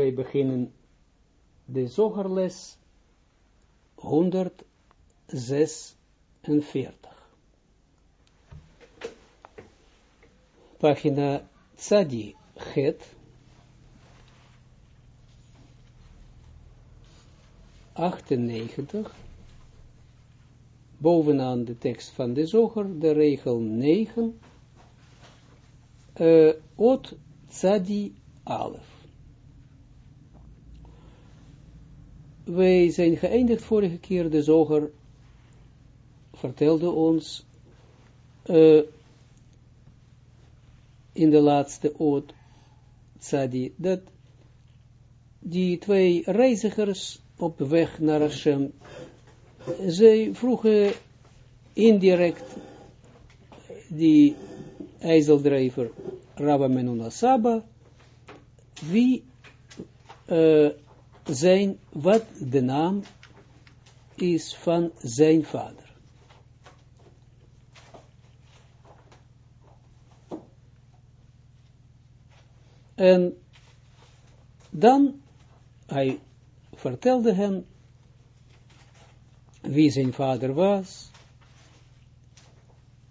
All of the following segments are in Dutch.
wij beginnen de zogerles 146. Pagina Tzadi Het. 98, bovenaan de tekst van de zoger, de regel 9, uh, Ot Tzadi Alef. Wij zijn geëindigd vorige keer, de zoger vertelde ons uh, in de laatste oot, Tzadi, dat die twee reizigers op weg naar Hashem, zij vroegen indirect die ijzeldrijver Rabba Menuna Saba, wie uh, zijn, wat de naam is van zijn vader. En dan, hij vertelde hem wie zijn vader was,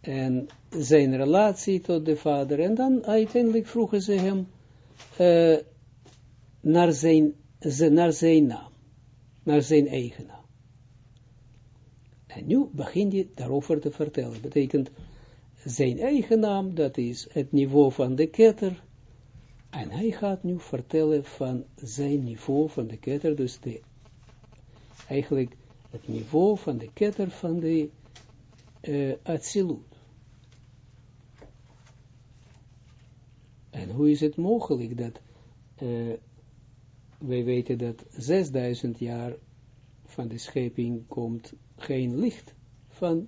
en zijn relatie tot de vader, en dan uiteindelijk vroegen ze hem uh, naar zijn naar zijn naam, naar zijn eigen naam. En nu begint hij daarover te vertellen. Betekent zijn eigen naam, dat is het niveau van de ketter. En hij gaat nu vertellen van zijn niveau van de ketter, dus de, eigenlijk het niveau van de ketter van de uh, Atsilut. En hoe is het mogelijk dat uh, wij weten dat 6000 jaar van de scheping komt geen licht van,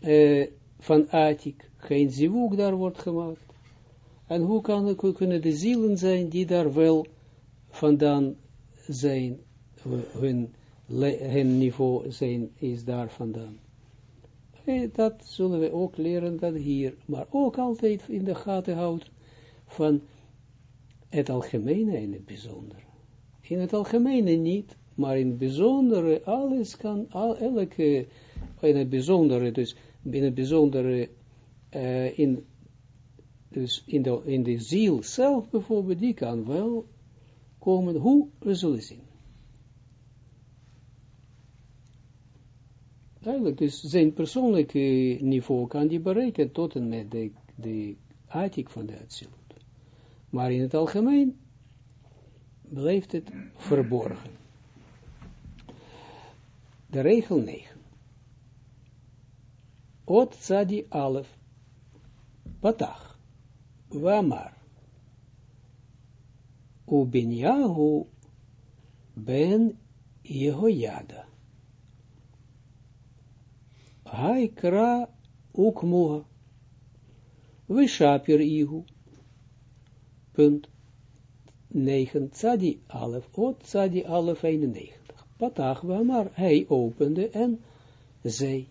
uh, van Atik, geen zivuk daar wordt gemaakt. En hoe, kan, kunnen de zielen zijn die daar wel vandaan zijn, hun, hun niveau zijn, is daar vandaan. En dat zullen we ook leren dat hier, maar ook altijd in de gaten houdt van het algemene in het bijzondere. In het algemene niet, maar in het bijzondere, alles kan, al, elke, in het bijzondere, dus in het bijzondere, uh, in, dus in de, in de ziel zelf bijvoorbeeld, die kan wel komen, hoe we zullen zien. Eigenlijk, dus zijn persoonlijke niveau kan die bereiken tot en met de, de van de Atsilut. Maar in het algemeen blijft het verborgen. De regel 9. Ot Tzadi Alef Patach. Wamar Ubinyahu ben Jehoiada Haikra Ukmuha. Vishapir Ihu punt 9, tzadi alef, ot tzadi alef 91. Patach maar hij opende en zei.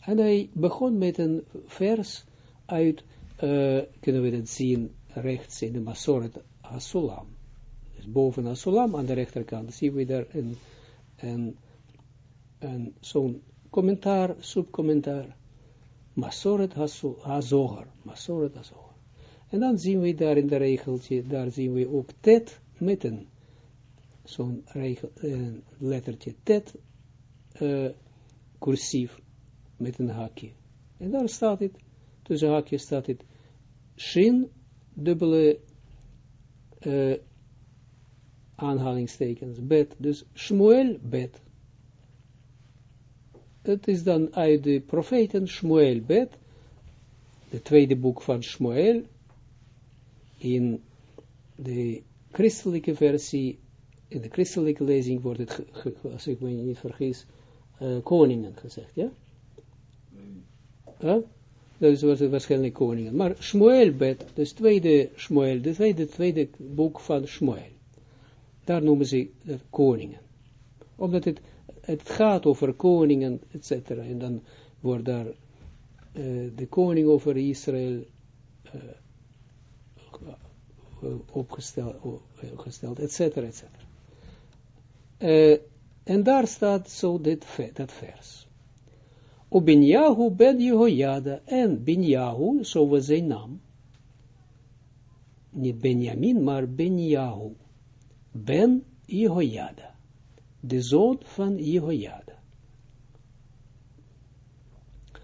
En hij begon met een vers uit, uh, kunnen we dat zien, rechts in de Masoret Hasulam. Dus boven Hasulam, aan de rechterkant, zien we daar een, een, een zo'n commentaar, subcommentaar. Masoret Hazogar, Masoret Hazogar. En dan zien we daar in de regeltje, daar zien we ook tet met een, zo'n uh, lettertje tet, uh, cursief, met een hakje. En daar staat het, tussen hakje staat het, shin, dubbele uh, aanhalingstekens, bet, dus Shmuel bet. Het is dan uit de profeten Shmuel bet, de tweede boek van Shmuel, in de christelijke versie, in de christelijke lezing wordt het, als ik me niet vergis, uh, koningen gezegd, ja? Huh? Dus was het waarschijnlijk koningen. Maar Shmuel bet, dus tweede Shmuel, de tweede, tweede boek van Shmuel. Daar noemen ze het koningen. Omdat het, het gaat over koningen, etc. En dan wordt daar uh, de koning over Israël opgesteld, opgesteld et cetera, et cetera. Uh, en daar staat zo dit, dat vers. O Binyahu ben Jehoiada, en Binyahu, zo was zijn naam, niet Benjamin, maar Benjahu, ben Jehoiada, de zoon van Jehoiada.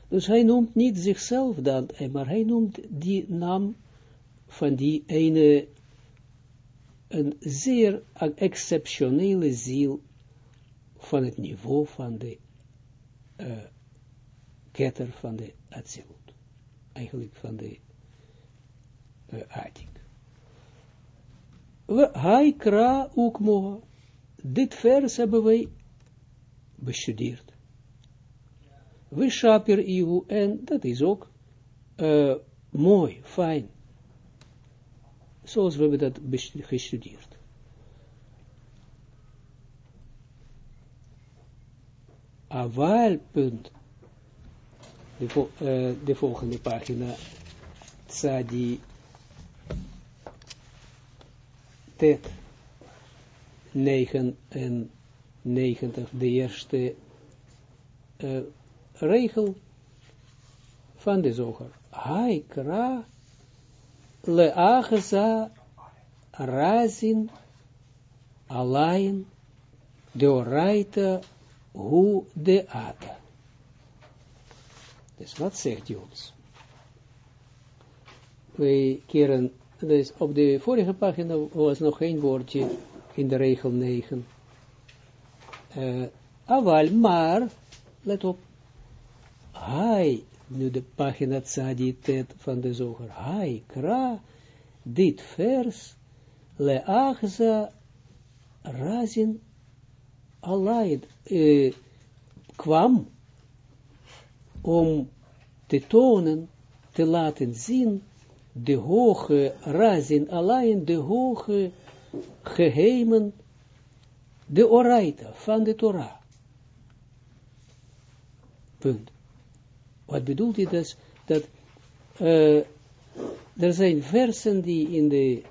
Dus hij noemt niet zichzelf dan, maar hij noemt die naam van die ene, een zeer exceptionele ziel van het niveau van de uh, ketter van de Atsilut. Eigenlijk van de uh, Atik. Hij kra ukmoha. Dit vers hebben wij bestudeerd. We shapir ihu, en dat is ook uh, mooi, fijn. Zoals we hebben dat gestudeerd. Aval, punt. De, vo uh, de volgende pagina. Tzadi. Tet. 99, de eerste uh, regel van de zoger. Hai kra leagza razin alain de oraita hu de ata. Dus wat zegt hij? We keren, dus op de vorige pagina was nog geen woordje in de regel 9. Uh, aval, maar, let op, hij, nu de pagina tzaditet van de zoger, hij, kra, dit vers, leachza, razin, alaid, kwam, om te tonen, te laten zien, de hoge razin, alleen de hoge geheimen, de oraita van de Torah. Punt. Wat bedoelt hij dus? Dat uh, er zijn versen die in de,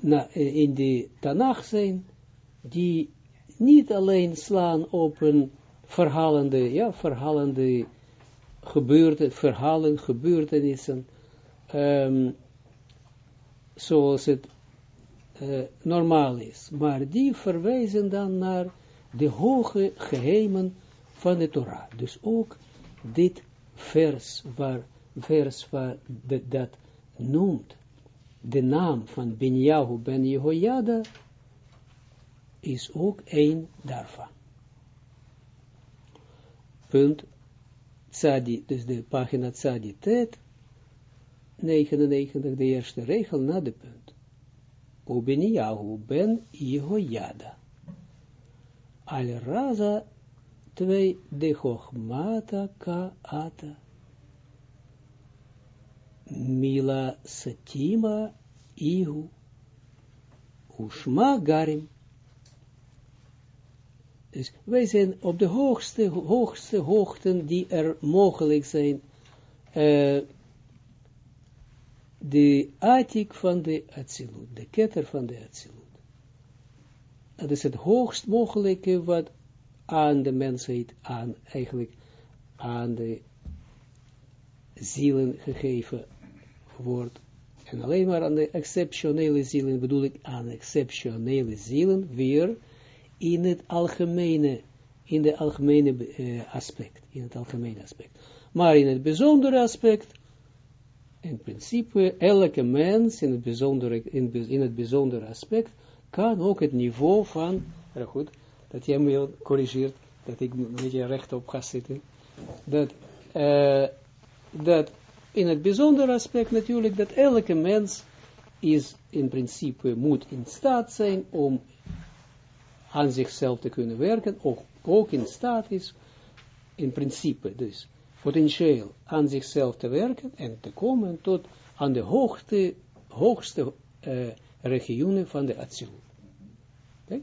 na, in de Tanach zijn, die niet alleen slaan op een verhalende, ja, verhalende gebeurten, verhalen, gebeurtenissen, um, zoals het uh, normaal is. Maar die verwijzen dan naar de hoge geheimen van de Torah. Dus ook dit vers, waar, vers dat noemt, de naam van Benjahu ben Jehoiada, is ook een daarvan. Punt, tzadi, dus de pagina tzadi tet, 99, de eerste regel na de punt. Ubeniyahu ben Jehoiada. Al raza twee de chochmata ka ata. Mila satima ihu. Ushma garim. Dus wij zijn op de hoogste, hoogste hoogten die er mogelijk zijn. Uh, de atik van de Atsilut, de ketter van de Atsilut. Dat is het hoogst mogelijke wat aan de mensheid, aan eigenlijk aan de zielen gegeven wordt. En alleen maar aan de exceptionele zielen bedoel ik aan exceptionele zielen weer in het algemene, in de algemene uh, aspect, in het algemene aspect. Maar in het bijzondere aspect in principe, elke mens in het bijzondere, in, in het bijzondere aspect, kan ook het niveau van, goed, dat jij me corrigeert, dat ik een beetje rechtop ga zitten, dat, uh, dat in het bijzondere aspect natuurlijk, dat elke mens is in principe, moet in staat zijn om aan zichzelf te kunnen werken, ook, ook in staat is, in principe dus, potentieel aan zichzelf te werken en te komen tot aan de hoogte, hoogste uh, van de Atsilut.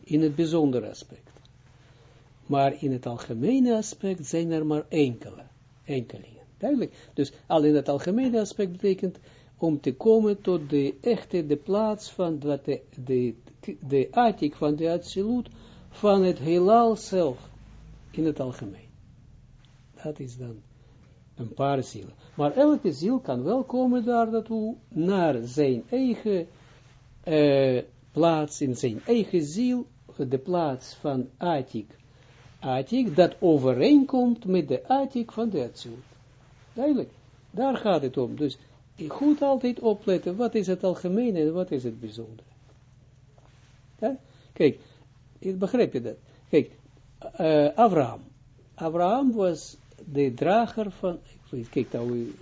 In het bijzondere aspect. Maar in het algemene aspect zijn er maar enkele, enkelingen. Duidelijk. Dus al in het algemene aspect betekent om te komen tot de echte, de plaats van de, de, de van de absolute van het heelal zelf in het algemeen. Dat is dan een paar zielen. Maar elke ziel kan wel komen daar naartoe, naar zijn eigen uh, plaats, in zijn eigen ziel, de plaats van Atik. Atik, dat overeenkomt met de Atik van de Atsilut. Duidelijk, daar gaat het om. Dus goed altijd opletten, wat is het algemene en wat is het bijzondere. Ja? Kijk, begrijp je dat? Kijk, uh, Abraham. Abraham was de drager van, kijk nou,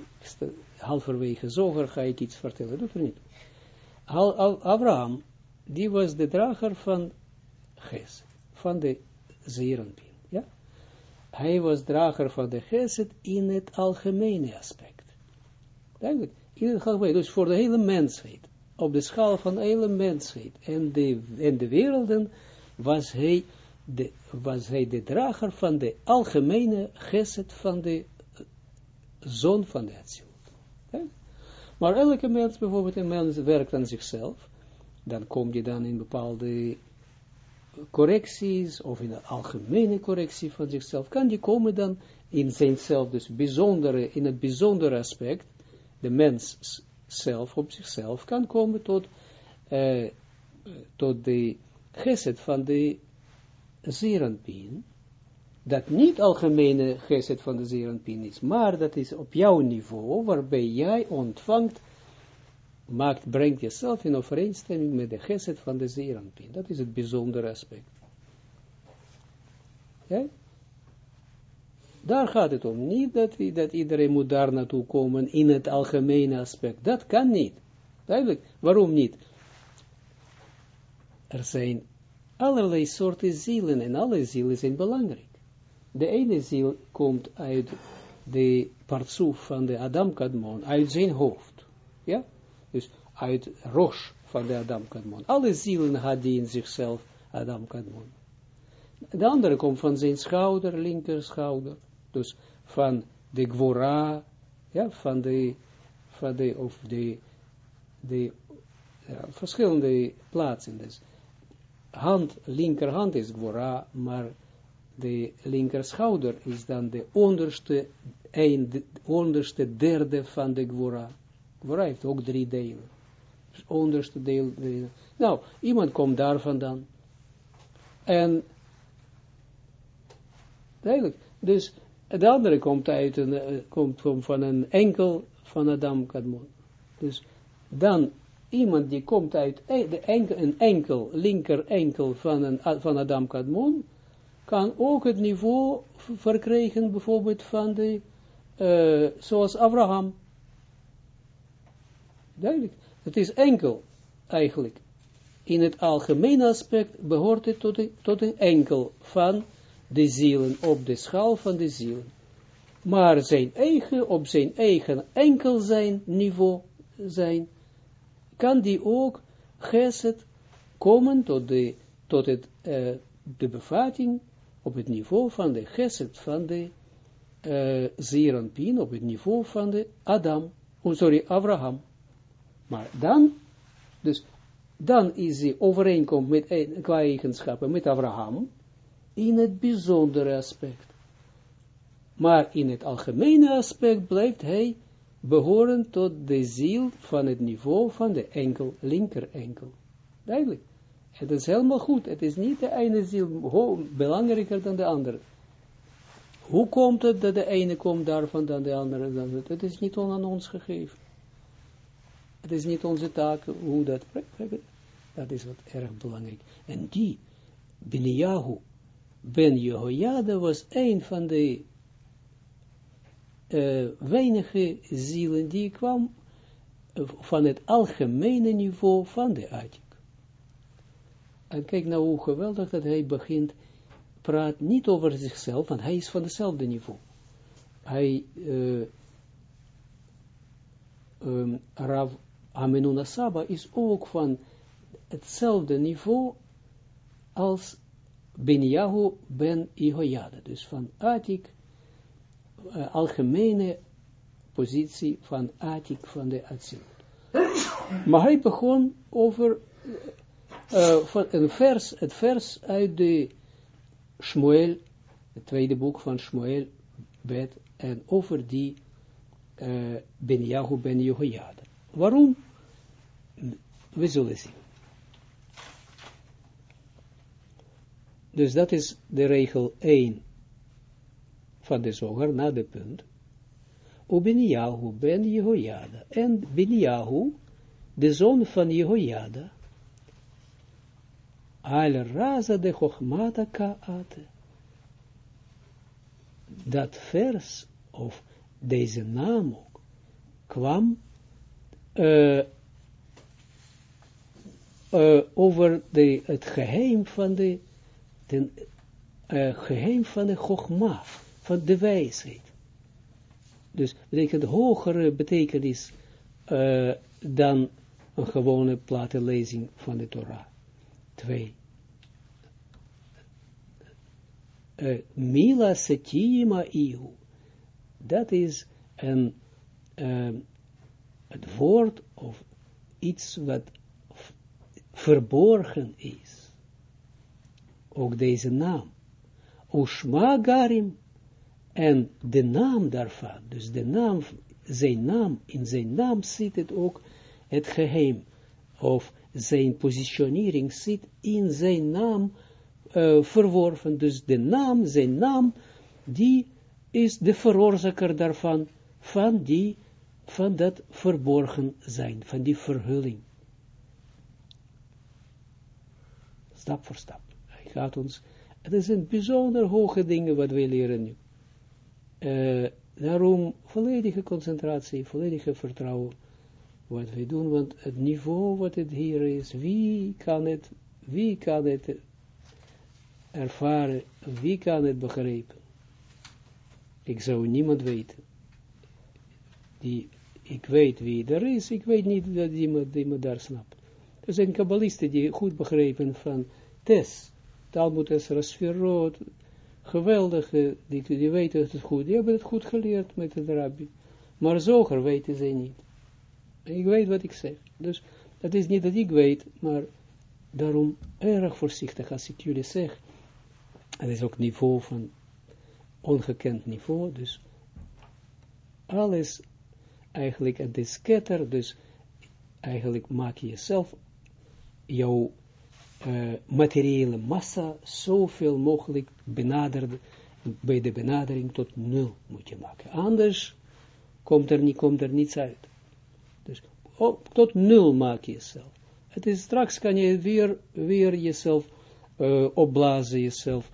halverwege zoger ga ik iets vertellen, doet er niet. Abraham, die was de drager van Ges, van de Zerenpin, ja. Hij was drager van de Geset in het algemene aspect. Duidelijk, in het algemene, dus voor de hele mensheid, op de schaal van de hele mensheid en de, en de werelden, was hij de, was hij de drager van de algemene geset van de zon van de Atsilut. Maar elke mens, bijvoorbeeld een mens werkt aan zichzelf, dan kom je dan in bepaalde correcties, of in een algemene correctie van zichzelf, kan die komen dan in zijnzelf, dus bijzondere, in het bijzondere aspect, de mens zelf op zichzelf kan komen tot, uh, tot de geset van de zeeranpien, dat niet algemene geset van de zeeranpien is, maar dat is op jouw niveau, waarbij jij ontvangt, maakt, brengt jezelf in overeenstemming met de geset van de zeeranpien. Dat is het bijzondere aspect. Ja? Daar gaat het om. Niet dat, dat iedereen moet daar naartoe komen in het algemene aspect. Dat kan niet. Duidelijk. Waarom niet? Er zijn allerlei soorten zielen en alle zielen zijn belangrijk. De ene ziel komt uit de partsoef van de Adam Kadmon, uit zijn hoofd. Ja? Dus uit Rosh van de Adam Kadmon. Alle zielen had in zichzelf Adam Kadmon. De andere komt van zijn schouder, linker schouder. Dus van de Gwora, ja, van de, van de, of de, de ja, verschillende plaatsen. Dus hand, linkerhand is Gwora, maar de linker schouder is dan de onderste, een, de onderste derde van de Gwora. Heeft ook drie delen. Dus onderste deel, deel. Nou, iemand komt daar vandaan. En, duidelijk, dus de andere komt uit een, komt van een enkel van Adam Kadmon. Dus dan iemand die komt uit de enkel, een enkel, linker enkel van, een, van Adam Kadmon, kan ook het niveau verkrijgen, bijvoorbeeld van de, zoals Abraham. Duidelijk. Het is enkel, eigenlijk. In het algemene aspect behoort het tot, een, tot een enkel van de zielen, op de schaal van de zielen. Maar zijn eigen, op zijn eigen enkel zijn niveau zijn, kan die ook geset komen tot, de, tot het, uh, de bevatting op het niveau van de geset van de uh, Zeranpien, op het niveau van de Adam, oh, sorry, Abraham. Maar dan, dus dan is hij overeenkomt met qua eigenschappen met Abraham, in het bijzondere aspect. Maar in het algemene aspect blijft hij behoren tot de ziel van het niveau van de enkel, linker enkel. Duidelijk. Het is helemaal goed. Het is niet de ene ziel belangrijker dan de andere. Hoe komt het dat de ene komt daarvan dan de andere? Het is niet aan ons gegeven. Het is niet onze taak hoe dat. Dat is wat erg belangrijk. En die, Beniahu, Ben Jehoiada was een van de uh, weinige zielen die kwam van het algemene niveau van de Atik. En kijk nou hoe geweldig dat hij begint, praat niet over zichzelf, want hij is van hetzelfde niveau. Hij, uh, Rav Amenuna Saba is ook van hetzelfde niveau als Benyahu ben Ihoyada, dus van Atik uh, algemene positie van Atik van de Atsilut. Maar hij begon over uh, van een vers, het vers uit de Shmuel, het tweede boek van Shmuel, bet, en over die uh, Ben Yahu Ben Jehoiada. Waarom? We zullen zien. Dus dat is de regel 1 van de zoger na de punt. Ubiniyahu ben Jehoiada. En Biniyahu, de zoon van Jehoiada, al raza de chochmata kaate. Dat vers, of deze naam ook, kwam uh, uh, over de, het geheim van de, de uh, geheim van de chogma, van de wijsheid. Dus betekent hogere betekenis uh, dan een gewone platte lezing van de Torah. Twee. Mila setima. Dat is een, het woord of iets wat verborgen is. Ook deze naam. Ushma garim en de naam daarvan, dus de naam, zijn naam, in zijn naam zit het ook het geheim, of zijn positionering zit in zijn naam uh, verworven. Dus de naam, zijn naam, die is de veroorzaker daarvan, van die, van dat verborgen zijn, van die verhulling. Stap voor stap. Hij gaat ons, het een bijzonder hoge dingen wat wij leren nu. Uh, daarom volledige concentratie, volledige vertrouwen wat wij doen, want het niveau wat het hier is, wie kan het, wie kan het ervaren, wie kan het begrijpen? Ik zou niemand weten. Die, ik weet wie er is, ik weet niet dat iemand me daar snapt. Er zijn kabbalisten die goed begrijpen van Tes, Talmud Esra Sferot, geweldige, die, die weten het goed, die hebben het goed geleerd met de rabbi. Maar zoger weten ze niet. Ik weet wat ik zeg. Dus dat is niet dat ik weet, maar daarom erg voorzichtig als ik jullie zeg. Het is ook niveau van ongekend niveau, dus alles eigenlijk, het is scatter, dus eigenlijk maak je jezelf, jouw uh, materiële massa zoveel mogelijk benaderd, bij de benadering tot nul moet je maken. Anders komt er, niet, komt er niets uit. Dus tot nul maak je jezelf. Het is straks kan je weer, weer jezelf uh, opblazen, jezelf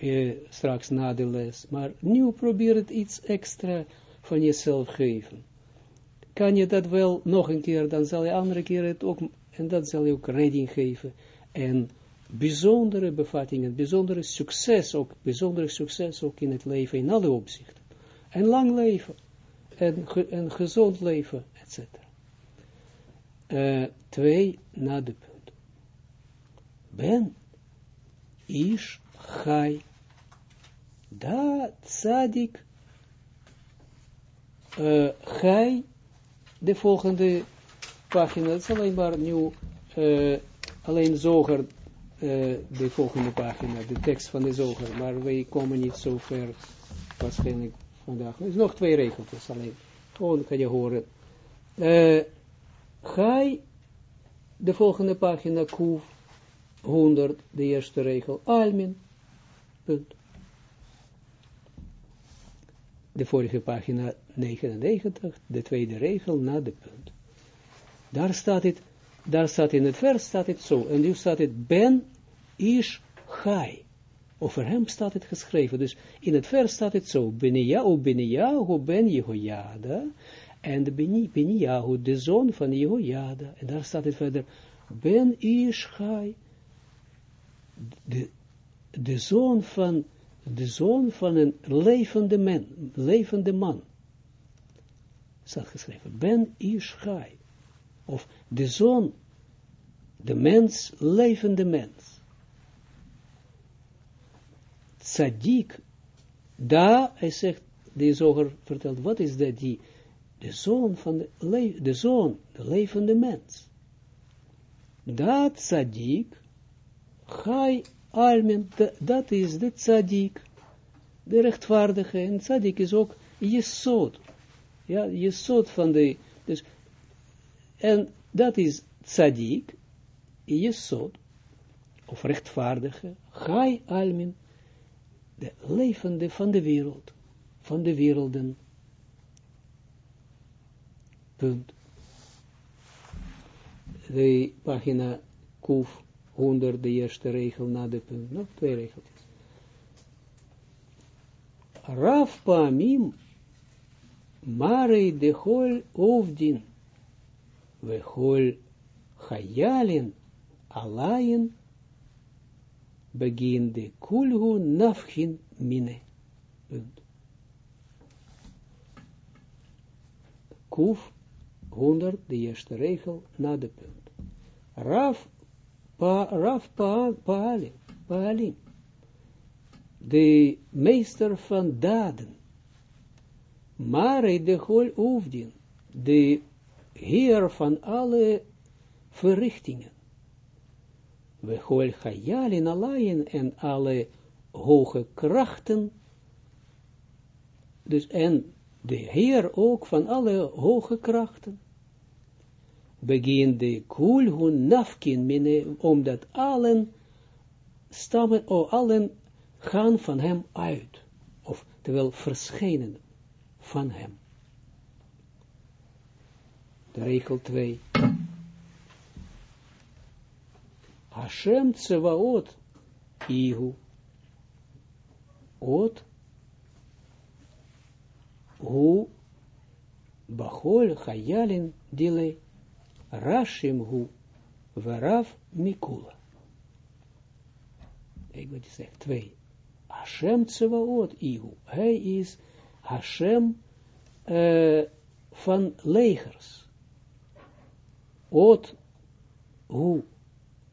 uh, straks na de les. Maar nu probeer het iets extra van jezelf geven. Kan je dat wel nog een keer, dan zal je andere keer het ook en dat zal je ook redding geven. En bijzondere bevattingen, bijzondere succes ook, bijzondere succes ook in het leven in alle opzichten. En lang leven, en, ge, gezond leven, etc. Uh, twee, na de punt. Ben, ish, chai, da, tzadik, uh, de volgende pagina, het is alleen maar nieuw, uh, alleen zoger, uh, de volgende pagina, de tekst van de zoger, maar wij komen niet zo ver, waarschijnlijk vandaag. Er is nog twee regeltjes alleen, gewoon kan je horen. Uh, Gai, de volgende pagina, Kuf, 100, de eerste regel, Almin, punt. De vorige pagina 99, de tweede regel, na de punt. Daar staat het, daar staat in het vers, staat het zo, en nu staat het, ben ish chai. Over hem staat het geschreven, dus in het vers staat het zo, Beniyahu, Beniyahu, Ben Jehoiada, en de de zoon van Jehoiada, en daar staat het verder, Ben ish chai, de, de zoon van, de zoon van een levende man, levende man, staat geschreven, Ben ish chai of de zoon, de mens, levende mens. Tzadik, daar, hij zegt, de zoger vertelt, wat is dat die, de zoon van de, de zoon, de levende mens. Dat tzaddik, Gai almen, dat is de tzaddik, de rechtvaardige, en tzaddik is ook jesod, ja, jesod van de, dus, en dat is tzaddik, jesod, of rechtvaardige, Gai almen, de levende van de wereld, van de werelden. Punt. De pagina Kuf 100, de eerste regel na de punt. Nog twee regeltjes. Raf Pamim, Marei de Hol Ovdin, Hayalin, Alayin, begin de kulhu mine. Punt. Kuf 100, de eerste regel, na de punt. Raf, pa, Raf pa, Paalim, de meester van daden, maar de hol oefdien, de heer van alle verrichtingen, we hol in alleen en alle hoge krachten, dus en de Heer ook van alle hoge krachten. Begin de kulhun nafkin mine, omdat allen stammen, of allen gaan van hem uit, of terwijl verschijnen van hem. De regel 2. Hashem tsevaot ihu. Ot hu bachol chayalin dile rashim hu verav mikula. Ik wil zeggen, twee. Hashem tsevaot ihu. Hij is Hashem uh, van legers. Ot hu.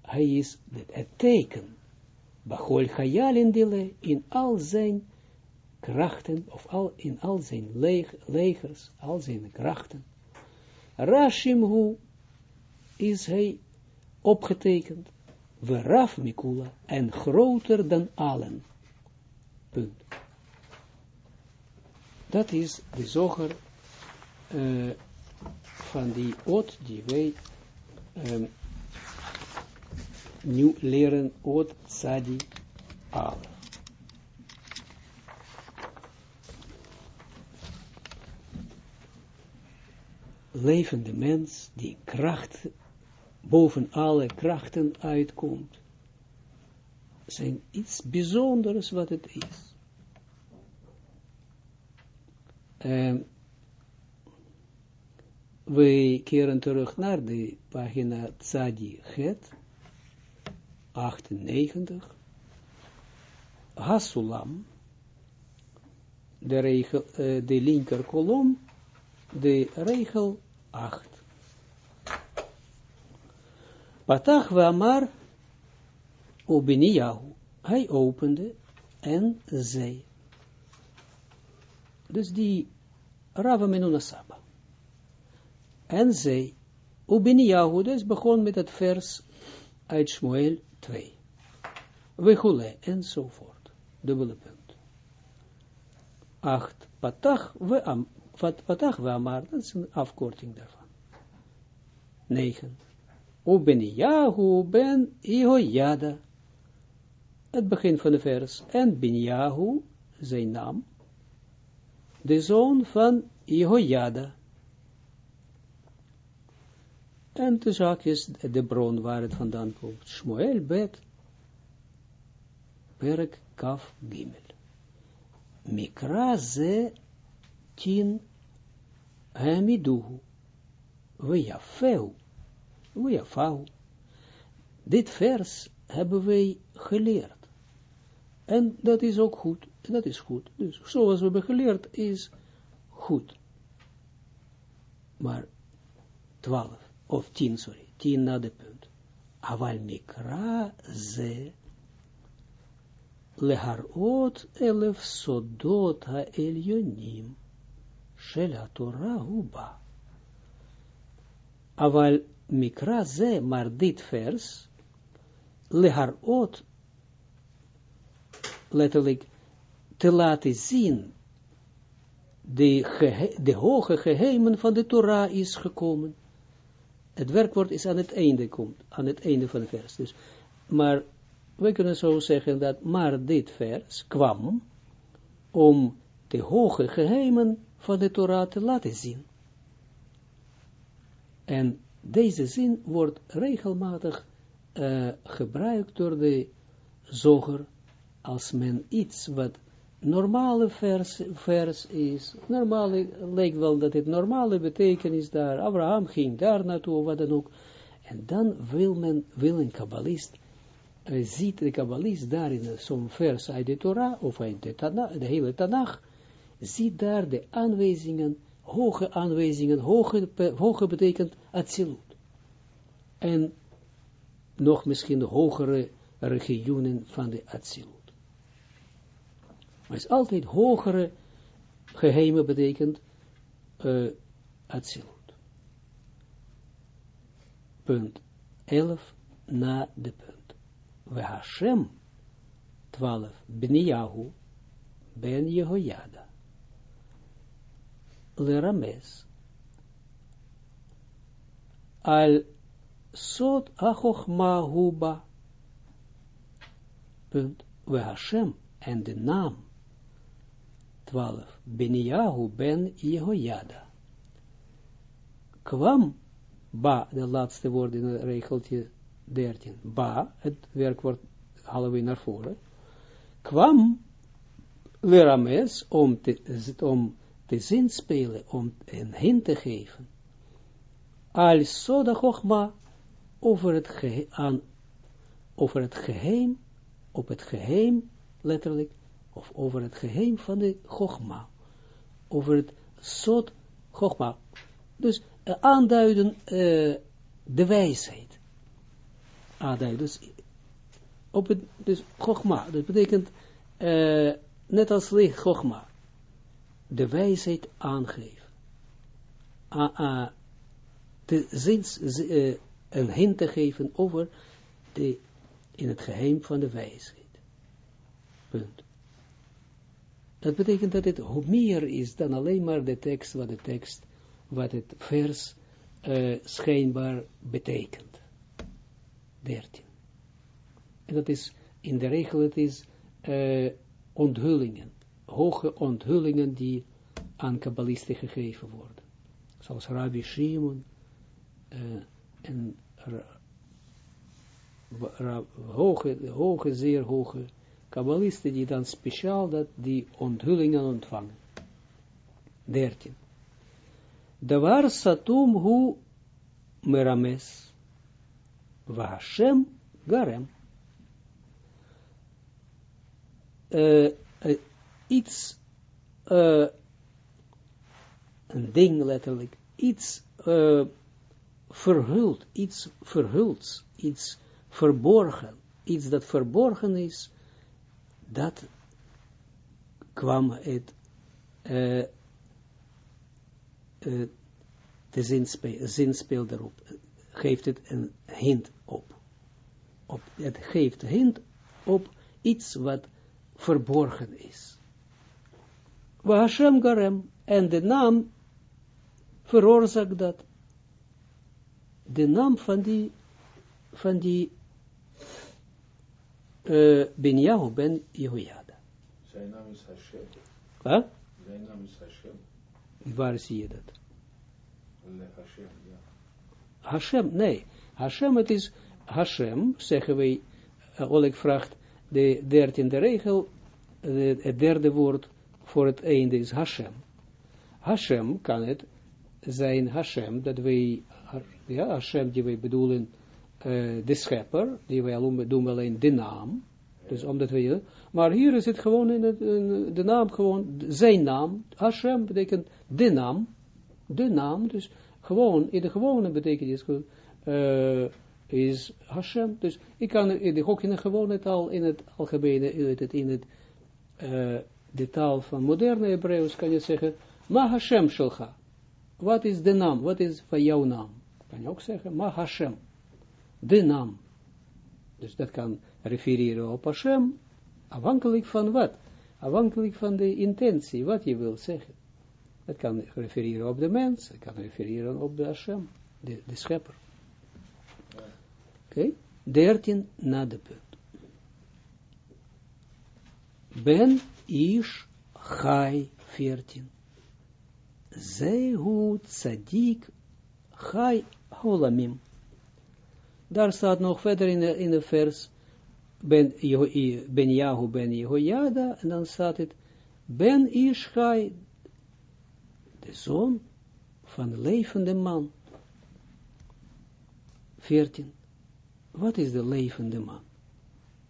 Hij is het teken. Bachol chayalin dile in al zijn krachten, of al, in al zijn leg, legers, al zijn krachten. Rashimhu is hij opgetekend, veraf Mikula, en groter dan allen. Punt. Dat is de zoger uh, van die oot die wij um, nu leren, oot Sadi Al. levende mens, die kracht, boven alle krachten uitkomt, zijn iets bijzonders wat het is. Um, we keren terug naar de pagina Tzadi Het, 98, Hasulam, de, regel, de linker kolom, de regel 8. Patach we amar Obiniyahu. Hij opende en zei. Dus die Rava Menuna. En zei, Obiniyahu, dus begon met het vers uit Shmuel 2. Wechule, enzovoort. Dubbele punt. 8. Patach we am, Patach we amar, dat is een afkorting daarvan. 9. Ubeniyahu ben Ihoyada. Het begin van de vers. En Beniyahu, zijn naam, de zoon van Ihoyada. En de zaak is de bron waar het vandaan komt. Shmuel bet, perk kaf gimel. Mikra ze tin hamiduhu. Vejafeu. Vejafau. Dit vers hebben wij geleerd. En dat is ook goed. Dat is goed. Dus zoals we hebben geleerd is goed. Maar twaalf, of tien, sorry, tien na de punt. Aval mikra ze leharot elef sodot ha elionim shel Torah huba. Aval mikra ze, maar vers, leharot, letterlijk, te laten zien, de, de hoge geheimen van de Torah is gekomen. Het werkwoord is aan het einde, komt, aan het einde van het vers. Dus, maar we kunnen zo zeggen dat maar dit vers kwam om de hoge geheimen van de Torah te laten zien. En deze zin wordt regelmatig uh, gebruikt door de zoger als men iets wat normale vers, vers is, normale, lijkt wel dat het normale betekenis daar, Abraham ging daar naartoe, wat dan ook, en dan wil men, wil een kabbalist, ziet de kabbalist daar in zo'n vers uit de Torah, of uit de, Tanach, de hele Tanach, ziet daar de aanwijzingen, hoge aanwijzingen, hoge, hoge betekent absoluut. En nog misschien de hogere regionen van de absoluut. Maar is altijd hogere geheimen betekent uh, absoluut. Punt 11 na de punt. We Hashem 12 Beniyahu ben Jehoiada. Lerames al sot achochma huba. Punt. We en de naam 12. Beniahu ben Jehoiada. Kwam, ba, de laatste woord in regeltje 13. Ba, het werkwoord halen we naar voren. Kwam, Lerames, om te, om te zinspelen, om een hint te geven. Al soda chokma, over het, aan, over het geheim, op het geheim, letterlijk, of over het geheim van de Chogma, over het Sot Chogma. Dus uh, aanduiden uh, de wijsheid. Aanduiden, dus, op het, dus Chogma, dat betekent uh, net als licht Chogma, de wijsheid aangeven. Uh, de zins, een hint te geven over de, in het geheim van de wijsheid. Punt. Dat betekent dat het meer is dan alleen maar de tekst, wat de tekst, wat het vers uh, schijnbaar betekent. 13. En dat is, in de regel, het is uh, onthullingen, hoge onthullingen die aan kabbalisten gegeven worden. Zoals Rabbi Shimon uh, en hoge, zeer hoge kabbalisten die dan speciaal dat, die onthullingen ontvangen. 13. Davar satum hu merames, Vashem garem. Uh, uh, iets, uh, een ding letterlijk, iets verhuld, iets verhuld, iets verborgen, iets dat verborgen is, dat kwam het uh, uh, de zinspeel, zinspeel daarop, geeft het een hint op. op. Het geeft hint op iets wat verborgen is. Wa Hashem Garem, en de naam veroorzaakt dat. De naam van die, van die uh, ben ben Jehoiada. Zijn naam is Hashem. Wat? Zijn naam is Hashem. Waar zie je dat? Hashem, ja. Hashem, nee. Hashem, het is Hashem, zeggen wij, uh, Oleg vraagt, de dertiende regel, de, het derde woord voor het einde is Hashem. Hashem kan het zijn Hashem, dat wij, ja, Hashem die wij bedoelen, uh, de schepper, die wij doen alleen de naam, dus omdat we, maar hier is het gewoon in, het, de naam gewoon, zijn naam, Hashem betekent de naam, de naam, dus gewoon, in de gewone betekenis uh, is Hashem, dus ik kan ook in de gewone taal, in het algemene, in het, in het uh, de taal van moderne Hebreeuws kan je zeggen, Ma Hashem shelcha. Wat is de naam? Wat is van jouw naam? Kan je ook zeggen, Ma Hashem. De naam. Dus dat kan refereren op Hashem, afhankelijk van wat? Afhankelijk van de intentie, wat je wil zeggen. Het kan refereren op de mens, het kan refereren op de Hashem, de, de schepper. Oké, okay. dertien na de punt. Ben ish chai veertien. Zehu tzadik chai holamim. Daar staat nog verder in de, vers, ben, ben Yahu ben Jehoiada, en dan staat het, ben Ishai, de zoon van de levende man. 14. Wat is de levende man?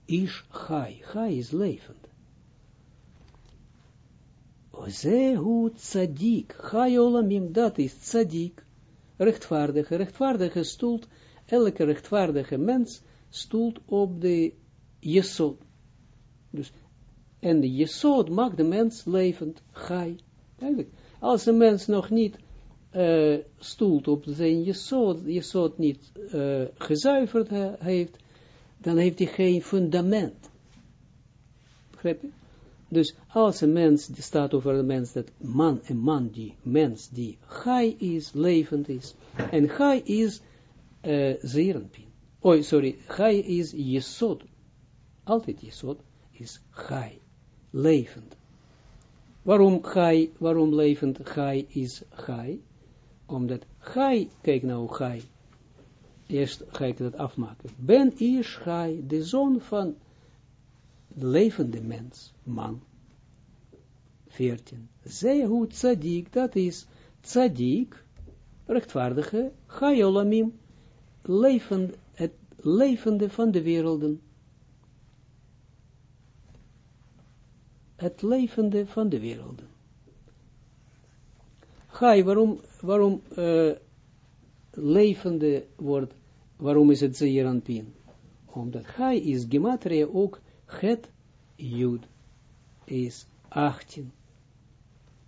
Ish Chai. Chai is levend. Ozehu tzadik. Chai olamim, dat is tzadik. Rechtvaardige. Rechtvaardige stoelt elke rechtvaardige mens stoelt op de jesod. Dus, en de jesod maakt de mens levend, gai. Eigenlijk, als een mens nog niet uh, stoelt op zijn jesod, jesod niet uh, gezuiverd he, heeft, dan heeft hij geen fundament. Begrijp je? Dus als een mens, die staat over een mens, dat man, een man die, mens die gai is, levend is, en gai is uh, zeerenpin. Oh, sorry, Chai is Jesod. Altijd Jesod is Chai. Levend. Waarom Chai, waarom levend Chai is Chai? Omdat Chai, kijk nou Chai. Eerst ga ik dat afmaken. Ben is Chai, de zoon van de levende mens, man. 14. Zehu tzadik, dat is tzadik, rechtvaardige, Chai olamim, leven, het levende van de werelden. Het levende van de werelden. Gai, waarom, waarom uh, levende wordt, waarom is het Zeeranpin? Omdat Gai is gematria ook het Jud is 18.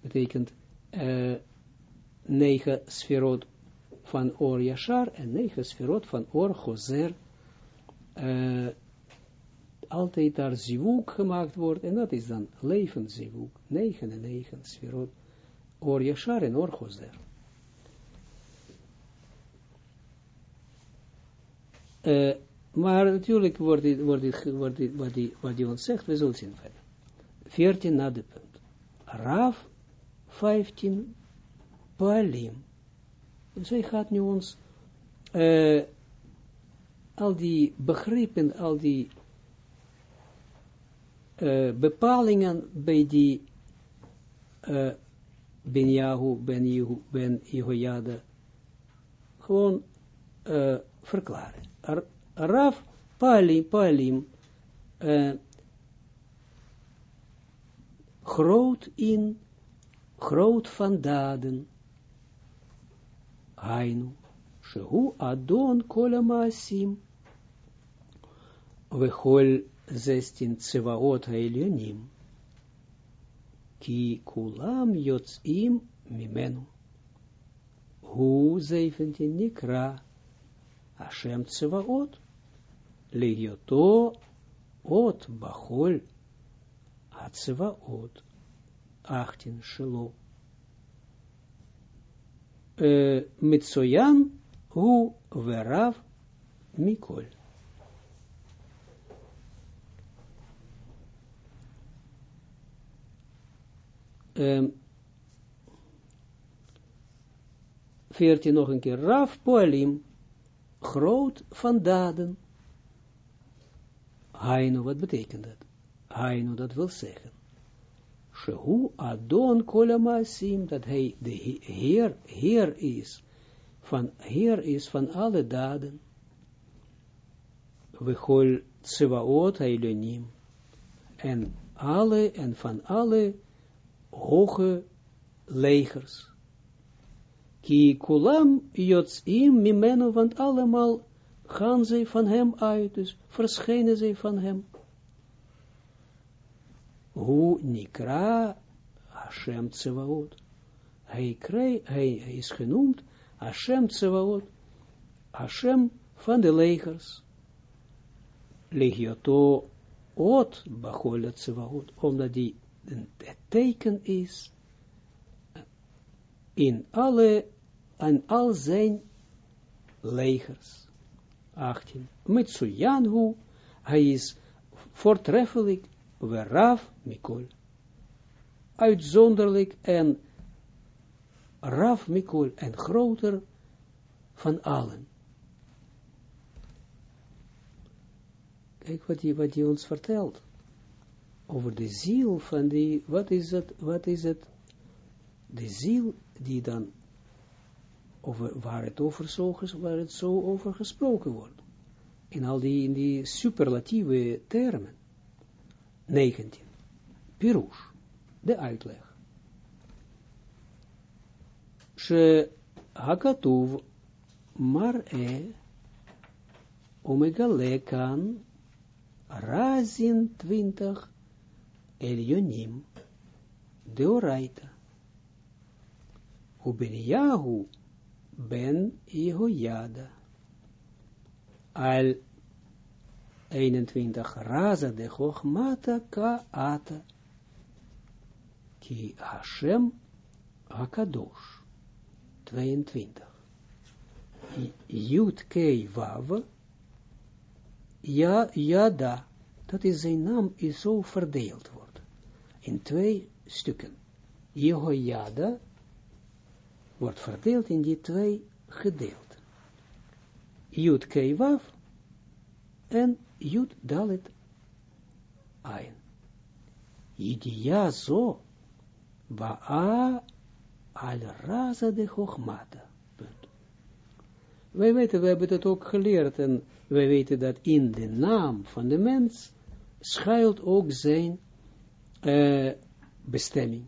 Betekent uh, 9 sferot van Or Yashar en negen sferot van Or Gozer. Uh, altijd daar zivuk gemaakt wordt, en dat is dan leven zivuk. Negen en negen sferot. Or Yashar en Or Gozer. Uh, maar natuurlijk wordt dit, wordt dit, wordt dit, wat, die, wat die ons zegt, we zullen zien verder. 14 na de punt. Raf 15 Palim. Hij gaat nu ons uh, al die begrippen, al die uh, bepalingen bij die uh, Ben Yahu, Ben, Yehu, ben gewoon verklaren. Ar, Raf Palim, Palim groot in, groot van daden, Hainu, Shehu Adon Kol Maasim. Vechol zestin tsevaot haelionim. Ki kulam yotzim mimenu. Hu zeventi nikra Hashem tsevaot. Legioto ot bachol Atsevaot. Achtin shelo. Mitsoyan hu verav mikol. Um, nog een keer. Rav Poalim, groot van daden. Haino, wat betekent dat? Haino, dat wil zeggen. Shehu Adon Kolamasim, dat hij de Heer, Heer is, van Heer is van alle daden. We hol Tsevaot Eilonim, en alle, en van alle hoge legers. Ki kulam im mimeno, want allemaal gaan ze van hem uit, dus verschijnen ze van hem. Hu nikra Hashem Tsevaot. hij, kreeg, hij, is genoemd Hashem Tsevaot, Hashem van de legers. Legioto ot bachol Tsevaot, omdat die het teken is in alle, en al zijn legers. 18. Metsuyanhu, hij is voortreffelijk, raf mikol. Uitzonderlijk en raf mikol en groter van allen. Kijk wat hij, wat ons vertelt. Over de ziel van die, wat is het, wat is het, de ziel die dan, over, waar het over zo, waar het zo over gesproken wordt. In al die, in die superlatieve termen. 19. Pirush, de uitleg. She hakatuv mar'e omegale kan razin twintig elionim deoraita. Ubeniyahu ben Jehoiada. Al 21 raza de Chochmata ka ata. Ki Hashem Hakadosh. 22. Jud Kei Wav. Ja, Yada. Dat is zijn naam, is zo verdeeld wordt. In twee stukken. Jehoiada wordt verdeeld in die twee gedeelten. Jud Kei Wav en Jud Dalet Ain. Idia zo, Ba'a al raza de Chochmata. Punt. Wij weten, we hebben dat ook geleerd en wij weten dat in de naam van de mens schuilt ook zijn uh, bestemming.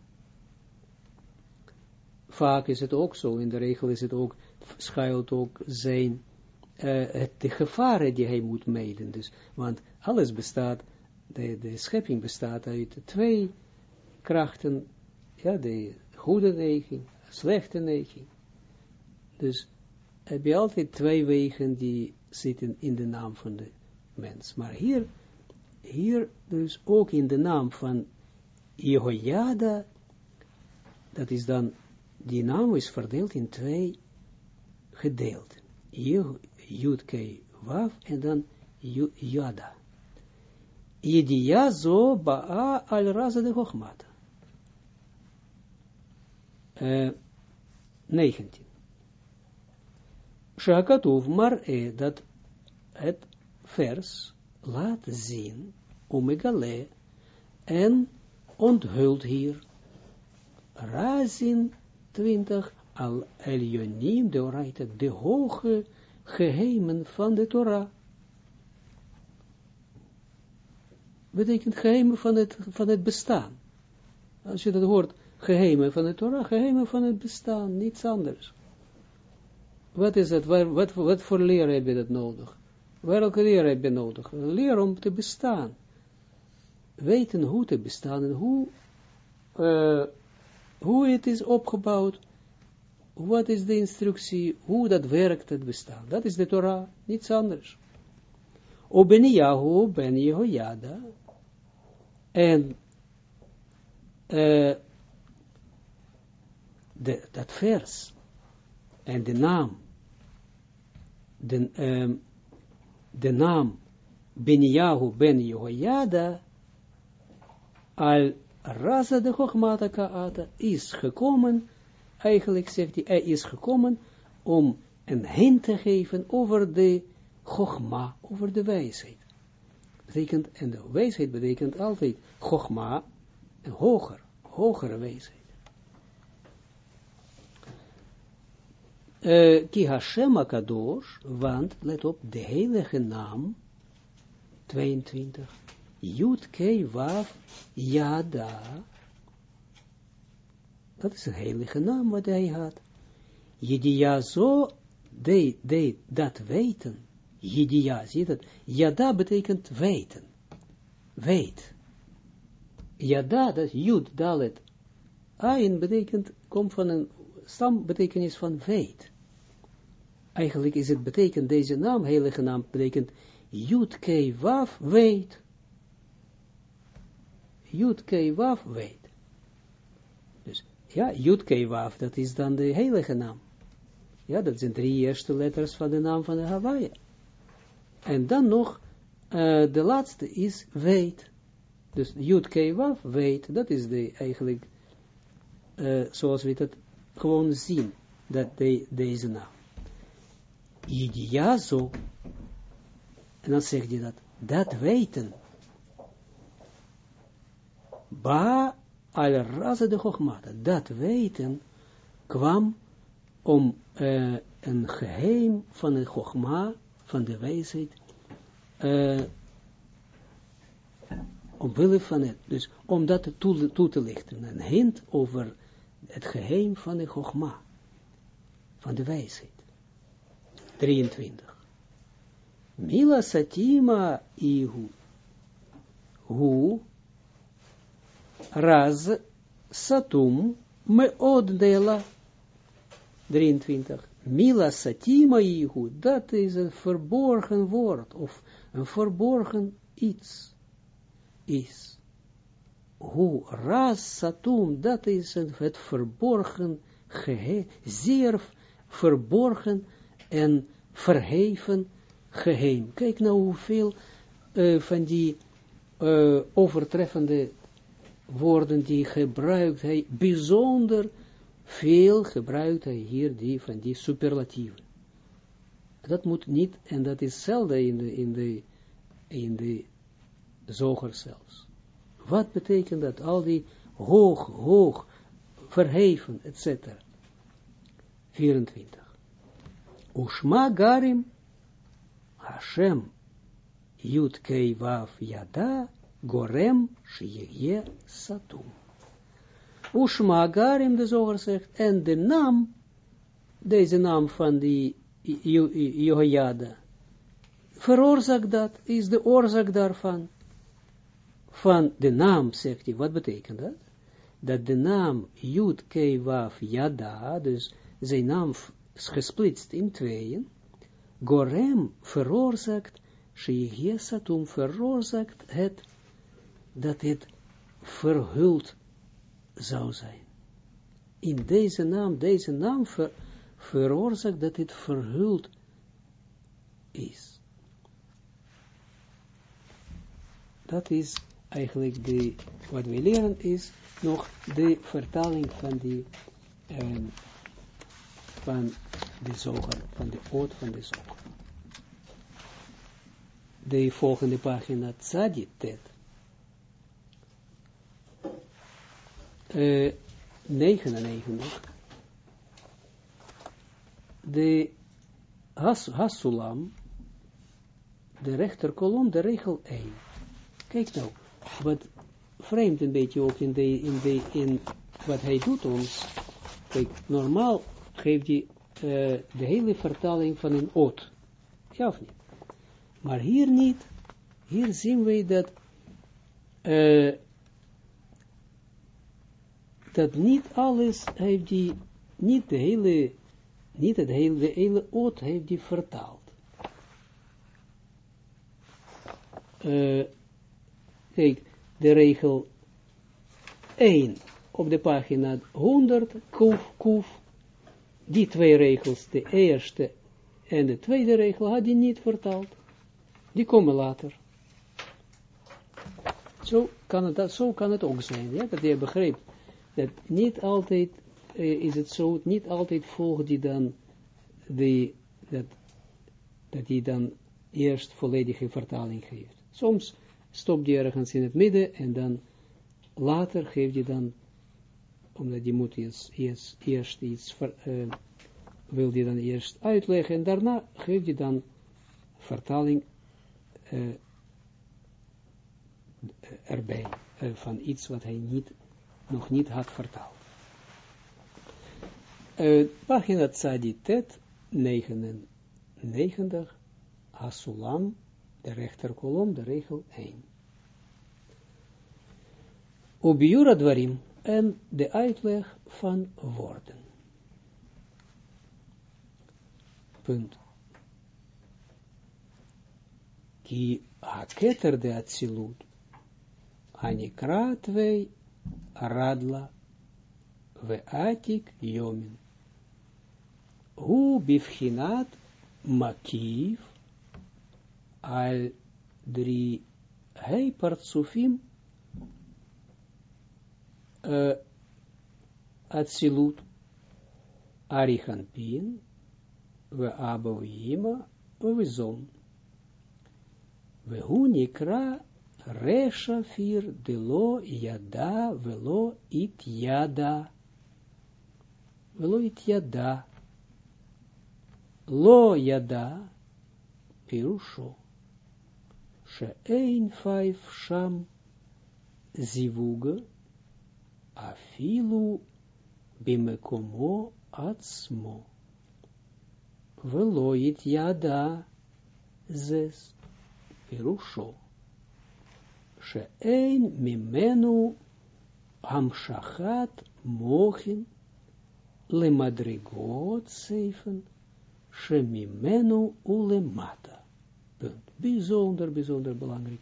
Vaak is het ook zo, in de regel is het ook, schuilt ook zijn, uh, het, de gevaren die hij moet mijden. Dus, want alles bestaat, de, de schepping bestaat uit twee krachten, ja, de goede neiging, slechte neiging. Dus heb je altijd twee wegen die zitten in de naam van de mens. Maar hier, hier dus ook in de naam van Jehoiada, dat is dan die naam is verdeeld in twee gedeelten. Judke Wav en dan Yada. Yedia zo ba'a al raza de Chochmata. Uh, 19. Shakatuf maar e dat het vers laat zien, omegale, en onthult hier, razin 20 al Elionim, de oraita, de hoge geheimen van de Torah. Betekent geheimen van het, van het bestaan. Als je dat hoort, geheimen van de Torah, geheimen van het bestaan, niets anders. Wat is het, wat, wat, voor leer heb je dat nodig? Welke leer heb je nodig? Leer om te bestaan. Weten hoe te bestaan en hoe uh, hoe het is opgebouwd, wat is de instructie, hoe dat werkt, het bestaan. Dat is de Torah, niets anders. O ben Jehoiada, en uh, de, dat vers, en de naam, de, um, de naam Beniyahu ben Jehoiada, al Raza de Chochmata Kaata is gekomen, eigenlijk zegt hij, hij is gekomen om een hint te geven over de Chochma, over de wijsheid. Betekent, en de wijsheid betekent altijd Chochma, een hoger, hogere wijsheid. Uh, Ki Hashem Akadosh, want, let op, de heilige naam, 22, Jud Kei Wav Yada. Dat is een heilige naam wat hij had. Jedia zo deed, dat weten. Jedia, zie je dat? Yada betekent weten. Weet. Yada, dat is Jud, Dalet. Ayin betekent komt van een stambetekenis van weet. Eigenlijk is het betekent, deze naam, heilige naam, betekent Jud K Waf weet. Jud K Waf weet. Ja, Jud K Waf, dat is dan de heilige naam. Ja, dat zijn drie eerste letters van de naam van de Hawaii. En dan nog, uh, de laatste is weet. Dus Jud K Waf weet, dat is de eigenlijk, uh, zoals we dat gewoon zien, dat de, deze naam. Ja, zo. En dan zegt hij dat, dat weten. Ba al raze de chogmata, dat weten kwam om uh, een geheim van de chogma, van de wijsheid, uh, omwille van het, dus om dat toe, te lichten, een hint over het geheim van de chogma, van de wijsheid. 23. Mila satima ihu, hu, raz, satum, meod dela, 23. Mila satima ihu, dat is een verborgen woord, of een verborgen iets, is. Hoe ras satum, dat is het verborgen geheim, zeer verborgen en verheven geheim. Kijk nou hoeveel uh, van die uh, overtreffende woorden die gebruikt hij, bijzonder veel gebruikt hij hier die van die superlatieven. Dat moet niet, en dat is zelden in de, in de, in de zoger zelfs. Wat betekent dat? Al die hoog, hoog, verheven, etc. 24. Ushma garim Hashem Yud Kei Vav Yada Gorem Shiyeh Satum. Ushma garim, de zoger zegt, en de naam, deze naam van die Jehoiada, veroorzaakt dat, is de oorzaak daarvan. Van de naam, zegt hij, wat betekent dat? Dat de naam Yud Kei Vav Yada, dus zijn naam gesplitst in tweeën, Gorem veroorzaakt, Sheyesatum veroorzaakt het, dat het verhuld zou zijn. In deze naam, deze naam ver, veroorzaakt dat het verhuld is. Dat is eigenlijk de, wat we leren is nog de vertaling van die um, van de zoger, van de oot van de zoger. De volgende pagina, Tzaditet. Uh, 99. De has, Hasulam, de rechterkolom, de regel 1. Kijk nou, wat vreemd een beetje ook in, de, in, de, in wat hij doet ons. Kijk, normaal geeft hij uh, de hele vertaling van een oot. Ja of niet? Maar hier niet. Hier zien we dat uh, dat niet alles heeft die, niet de hele, niet het hele, de hele oot heeft die vertaald. Uh, kijk, de regel 1 op de pagina 100, kuf, kuf, die twee regels, de eerste en de tweede regel, had hij niet vertaald. Die komen later. Zo kan het, zo kan het ook zijn, dat je begrijpt. Dat niet altijd uh, is het zo, niet altijd volgt die dan, die, dat, dat die dan eerst volledige vertaling geeft. Soms stopt hij ergens in het midden en dan later geeft hij dan omdat die moet eerst, eerst, eerst iets, ver, uh, wil die dan eerst uitleggen, en daarna geeft je dan vertaling uh, erbij, van iets wat hij niet, nog niet had vertaald. Uh, pagina Tzaditet 99, Hasulam, de rechterkolom, de regel 1. Ubiura dwarim, en de uitleg van woorden. Punt. Ki haketer de atsilut, anikra twee radla, we atik yomin. Hu bifchinat makiv al drie hei partsufim uh, Atsilut, Arichanpin, we Abouima, we Zon. We Hunikra, Resha fir de lo yada, velo it yada. Velo it yada. Lo yada, pirusho. She ein vijf sham zivuge afilu bimekomo atzmo. Veloit yada zes pirusho. She'ein mimenu hamshachat mochin lemadrigot seifen shemimenu ulemata. Punt. Bijzonder, bijzonder belangrijk.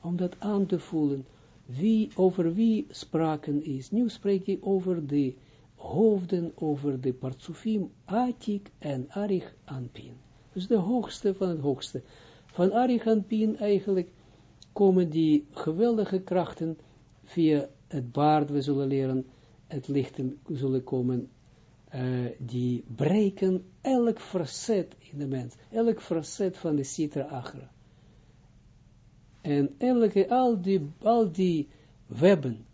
Om dat aan te voelen wie, over wie spraken is. Nu spreekt hij over de hoofden, over de partsufim, Atik en Arich Anpin. Dus de hoogste van het hoogste. Van Arich Anpin eigenlijk komen die geweldige krachten via het baard, we zullen leren, het lichten zullen komen, uh, die breken elk facet in de mens, elk facet van de Sitra Achra. En elke, al die, al die webben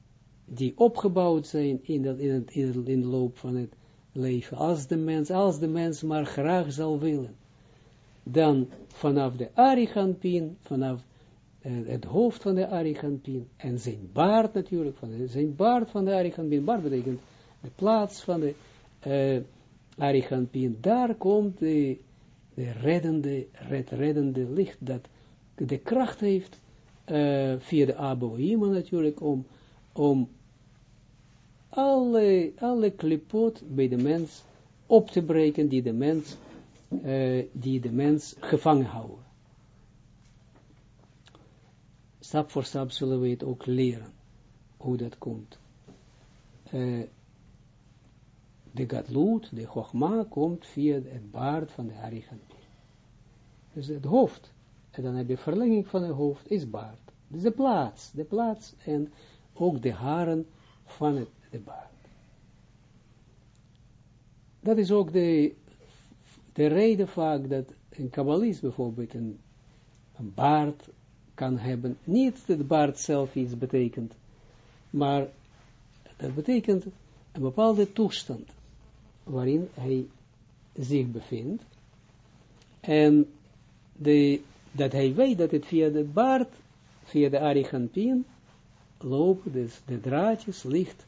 die opgebouwd zijn in, dat, in, het, in, het, in de loop van het leven, als de mens, als de mens maar graag zal willen, dan vanaf de Ariganpin, vanaf het hoofd van de Ariganpin, en zijn baard natuurlijk, van de, zijn baard van de Ariganpin, baard betekent de plaats van de uh, daar komt de, de reddende, red, reddende licht, dat de kracht heeft, uh, via de Aboïma natuurlijk, om, om alle, alle klipot bij de mens op te breken, die de mens, uh, die de mens gevangen houden. Stap voor stap zullen we het ook leren, hoe dat komt. Uh, de gadloed, de chogma, komt via het baard van de Ariganpir. Dus het hoofd en dan heb je verlenging van het hoofd, is baard. Dus de plaats, de plaats en ook de haren van het, de baard. Dat is ook de, de reden vaak dat een kabbalist bijvoorbeeld een, een baard kan hebben. Niet dat baard zelf iets betekent, maar dat betekent een bepaalde toestand waarin hij zich bevindt. En de dat hij weet dat het via de baard, via de ariganpien, lopen dus de draadjes licht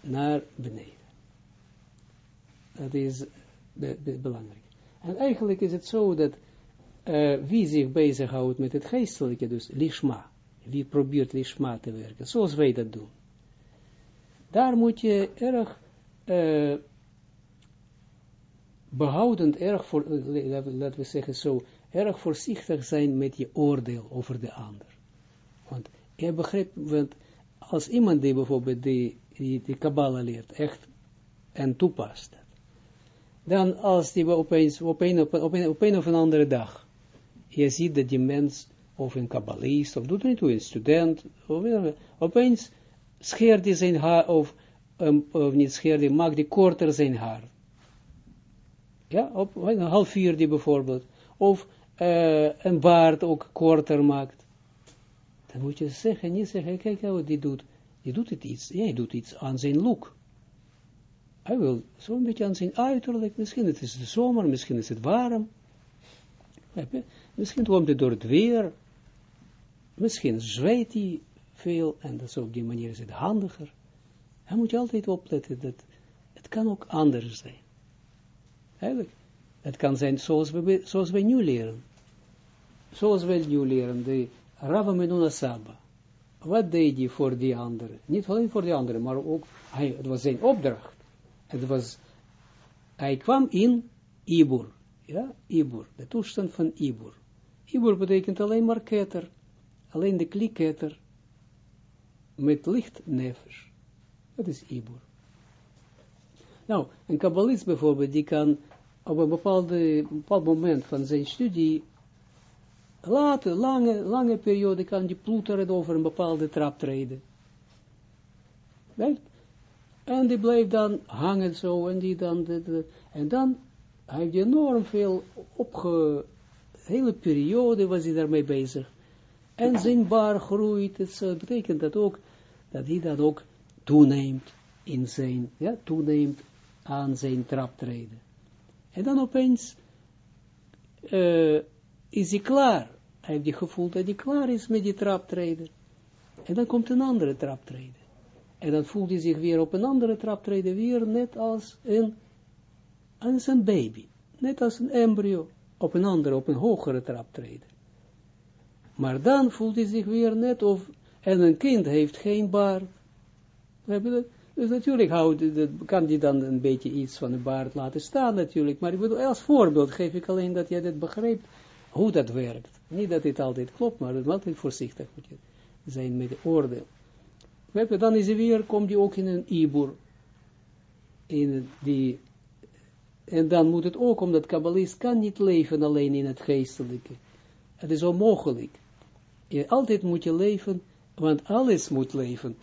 naar beneden. Dat is be be belangrijk. En eigenlijk is het zo dat uh, wie zich bezighoudt met het geestelijke, dus lishma, wie probeert lishma te werken, zoals wij dat doen, daar moet je erg behoudend, erg voor, laten we zeggen zo, erg voorzichtig zijn met je oordeel over de ander. Want je begrijpt, want als iemand die bijvoorbeeld die, die, leert, echt en toepast, dan als die opeens op een, op, een, op een of een andere dag, je ziet dat die mens, of een kabbalist, of doet er niet een student, of opeens scheert hij zijn haar, of, um, of niet scheert hij, maakt hij korter zijn haar. Ja, op een half vier die bijvoorbeeld. Of uh, een baard ook korter maakt. Dan moet je zeggen, niet zeggen, kijk wat die doet. Die doet het iets, jij doet iets aan zijn look. Hij wil zo'n beetje aan zijn uiterlijk, misschien het is de zomer, misschien is het warm. Misschien komt het door het weer. Misschien zweet hij veel en dat is op die manier is het handiger. Hij moet je altijd opletten dat het kan ook anders zijn. Eigenlijk. Het kan zijn zoals we, zoals we nu leren. Zoals we nu leren, de Rava Menuna Saba. wat deed hij voor die anderen? Niet alleen voor die anderen, maar ook, hij, het was zijn opdracht. Het was, hij kwam in Ibur, ja, Ibur, de toestand van Ibur. Ibur betekent alleen maar ketter, alleen de klikketter, met licht nefesh. Dat is Ibur. Nou, een kabbalist bijvoorbeeld, die kan op een bepaalde, bepaald moment van zijn studie, later, lange, lange periode, kan die ploeteren over een bepaalde trap treden. Right? En die blijft dan hangen zo, en die dan, de, en dan heeft hij enorm veel opge, hele periode was hij daarmee bezig. En zijn bar groeit, het so, betekent dat ook, dat hij dat ook toeneemt in zijn, ja, toeneemt aan zijn traptreden. En dan opeens uh, is hij klaar. Hij heeft die gevoel dat hij klaar is met die traptreden. En dan komt een andere traptreden. En dan voelt hij zich weer op een andere traptreden, weer net als een, als een baby. Net als een embryo op een andere, op een hogere traptreden. Maar dan voelt hij zich weer net of, en een kind heeft geen baard. Dus natuurlijk houdt, kan die dan een beetje iets van de baard laten staan natuurlijk, maar ik bedoel, als voorbeeld geef ik alleen dat jij dit begrijpt, hoe dat werkt. Niet dat dit altijd klopt, maar altijd voorzichtig moet je zijn met de oordeel. Dan is hij weer, komt hij ook in een ibur, in die, en dan moet het ook, omdat kabbalist kan niet leven alleen in het geestelijke. Het is onmogelijk. Je, altijd moet je leven, want alles moet leven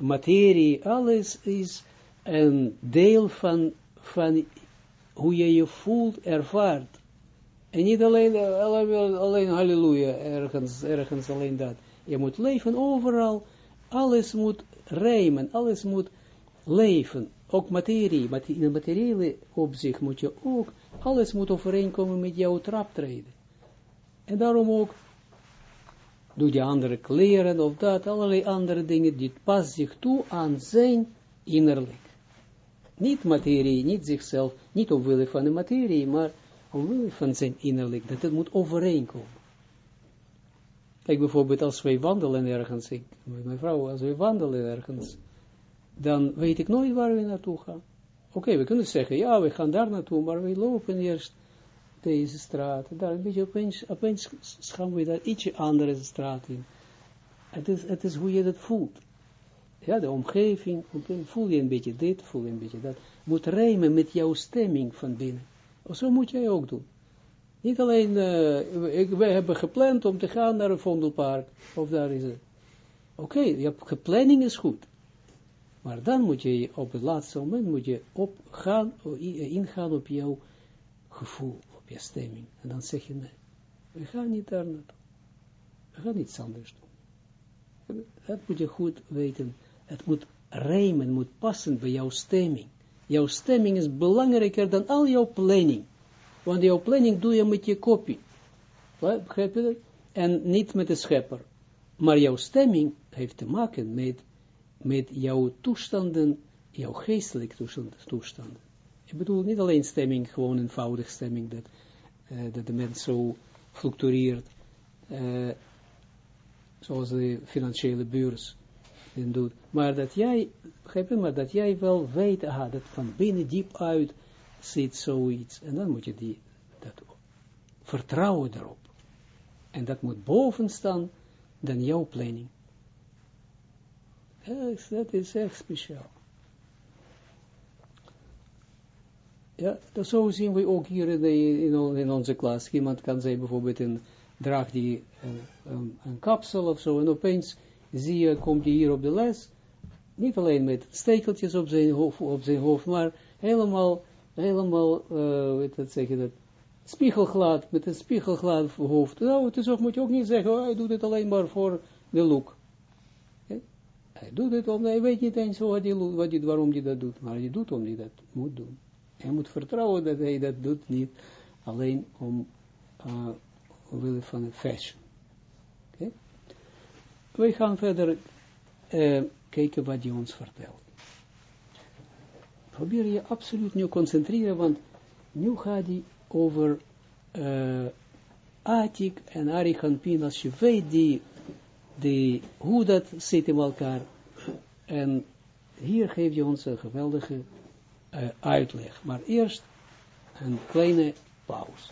materie, alles is een deel van, van hoe je je voelt, ervaart. En niet alleen, alleen, alleen halleluja, ergens, ergens alleen dat. Je moet leven overal, alles moet rijmen, alles moet leven. Ook materie, in de materiële opzicht moet je ook, alles moet overeenkomen met jouw traptreden. En daarom ook doe je andere kleren of dat, allerlei andere dingen, die pas zich toe aan zijn innerlijk. Niet materie, niet zichzelf, niet omwille van de materie, maar omwille van zijn innerlijk, dat het moet overeenkomen. Kijk bijvoorbeeld als wij wandelen ergens, ik, met mijn vrouw, als wij wandelen ergens, dan weet ik nooit waar we naartoe gaan. Oké, we kunnen zeggen, ja, we gaan daar naartoe, maar we lopen eerst deze straat, daar een beetje opeens, opeens gaan we daar ietsje andere straat in. Het is, het is hoe je dat voelt. Ja, de omgeving, voel je een beetje dit, voel je een beetje dat. Moet rijmen met jouw stemming van binnen. Zo moet jij ook doen. Niet alleen, uh, wij hebben gepland om te gaan naar een Vondelpark, of daar is het. Oké, okay, je planning is goed. Maar dan moet je op het laatste moment moet je op gaan, ingaan op jouw gevoel je stemming. En dan zeg je, nee, we gaan niet daar naartoe. We gaan niets anders doen. Dat moet je goed weten. Het moet rijmen, moet passen bij jouw stemming. Jouw stemming is belangrijker dan al jouw planning. Want jouw planning doe je met je kopie. Begrijp je dat? En niet met de schepper. Maar jouw stemming heeft te maken met, met jouw toestanden, jouw geestelijke toestanden. Ik bedoel niet alleen stemming, gewoon eenvoudig stemming, dat, uh, dat de mens zo fluctueert, uh, zoals de financiële beurs doet. Maar dat jij, begrijp maar dat jij wel weet, dat van binnen diep uit zit zoiets. En dan moet je die, dat vertrouwen erop. En dat moet boven staan dan jouw planning. Dat is echt speciaal. Ja, dat zo zien we ook hier in, in, in, onze klas. Iemand kan zijn bijvoorbeeld een, draagt die een, een, kapsel of zo, en opeens zie je, komt hij hier op de les, niet alleen met stekeltjes op zijn hoofd, op zijn hoofd maar helemaal, helemaal, uh, weet dat zeggen dat, spiegelglad, met een spiegelglad hoofd. Nou, het is ook, moet je ook niet zeggen, oh, hij doet het alleen maar voor de look. Hij doet het omdat hij weet niet eens wat hij, wat hij, waarom hij dat doet, maar hij doet omdat hij dat moet doen. Hij moet vertrouwen dat hij dat doet niet alleen om uh, omwille van de fashion. Wij gaan verder uh, kijken wat hij ons vertelt. Probeer je absoluut nu concentreren, want nu gaat hij over uh, Atik en Arichampin, als je weet die hoe dat zit in elkaar. En hier geef je ons een geweldige uh, uitleg. Maar eerst een kleine pauze.